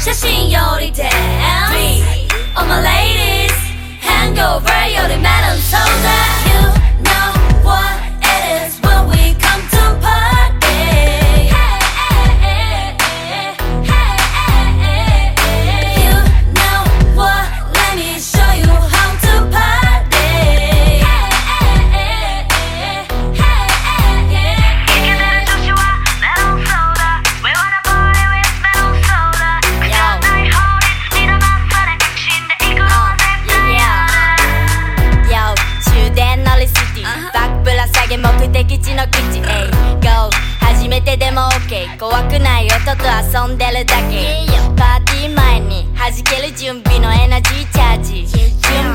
写真より dance All my ladies げ目的地の基地 Ey Go 初めてでも OK 怖くない音と遊んでるだけ。パーティー前に弾ける準備のエナジーチャージ。準備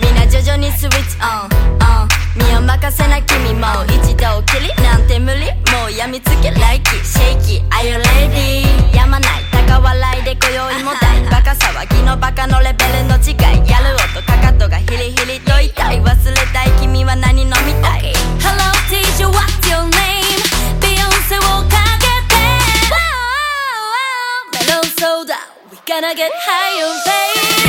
みんな徐々にスイッチオン、uh, 身を任せな君も一度きり。なんて無理。もうやみつけ。来季シェイキ Are you ready? やまない。Gonna get higher, baby.